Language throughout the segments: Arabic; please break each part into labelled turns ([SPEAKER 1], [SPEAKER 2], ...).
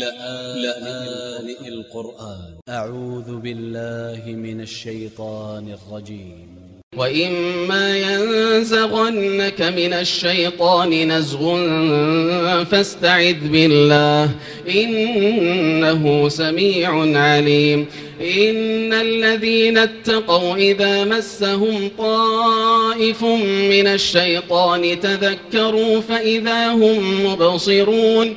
[SPEAKER 1] لآن القرآن. أ ع و ذ ب ا ل ل ه من ا ل ش ي ط ا ن ا ل ج ي م
[SPEAKER 2] وإما ينزغنك من الشيطان نزغ فاستعذ بالله إنه سميع عليم. إن الذين اتقوا إذا مسهم طائف من الشيطان تذكروا فإذا هم مبصرون.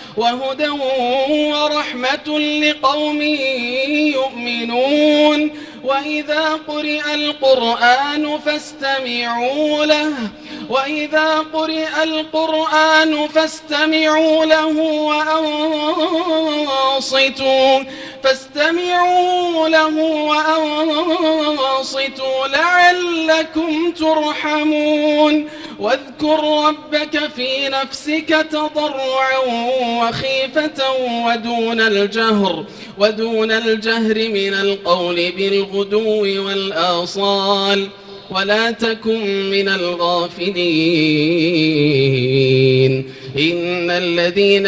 [SPEAKER 2] وهدى ورحمة لقوم يؤمنون. وإذا قرئ القرآن فاستمعوا له وإذا قرئ القرآن فاستمعوا له وأنصتوا. فاستمعوا له وأنصتوا لعلكم ترحمون. واذكر ربك في نفسك تضرعا وخيفة ودون الجهر ودون الجهر من القول بالغدو والآصال. ولا تكن من الغافلين. إن الذين